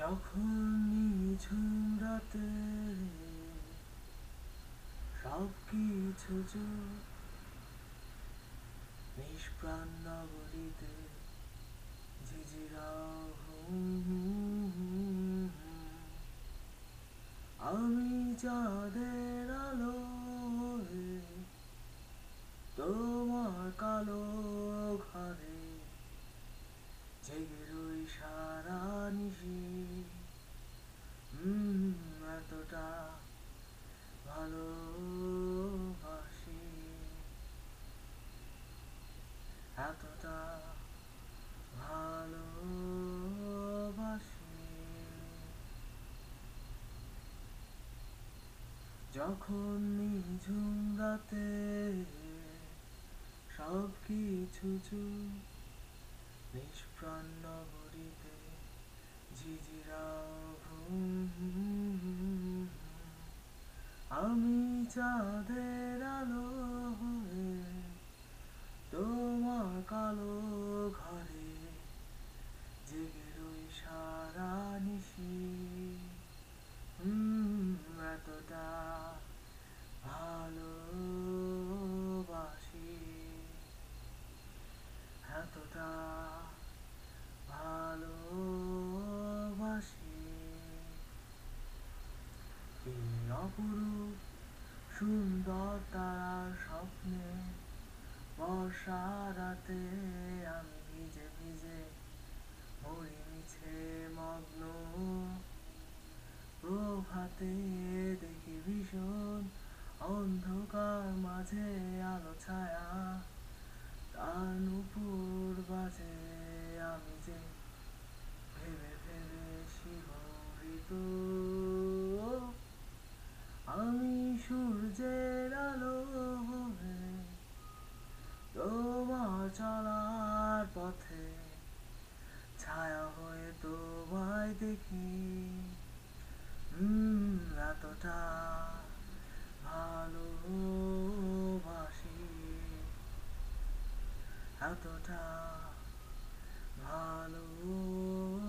যখন নিঝুম রাতে সব কিছু নিষ্প্রাণ নগরীতে। আমি চাঁদের আলো তোমার কালো ঘরে জেগে রই সারা নিশি হুম এতটা ভালোবাসি এতটা ভালোবাসি যখন নিঝুম রাতে সব কিছু নিষ্প্রাণ নগরীতে ঝিঝিরা। আমি চাঁদের আলো হয়ে তোমার কালো ঘরে জেগে রই সারা নিশি। এতটা ভালোবাসি। এতটা ভালোবাসি। কি অপরূপ সুন্দর তারার স্বপ্নে বর্ষা রাতে আমি ভিজে ভিজে মরি মিছে মগ্ন। প্রভাতে দেখি ভীষণ অন্ধকার, মাঝে আলো, ছায়া। তার নুপুর বাজে আমি যে ভেবে ভেবে শিহরিত। আমি সূর্যের আলো হয়ে তোমার চলার পথে ছায়া হয়ে তোমায় দেখি। এতটা ভালোবাসি এতটা ভালোবাসি।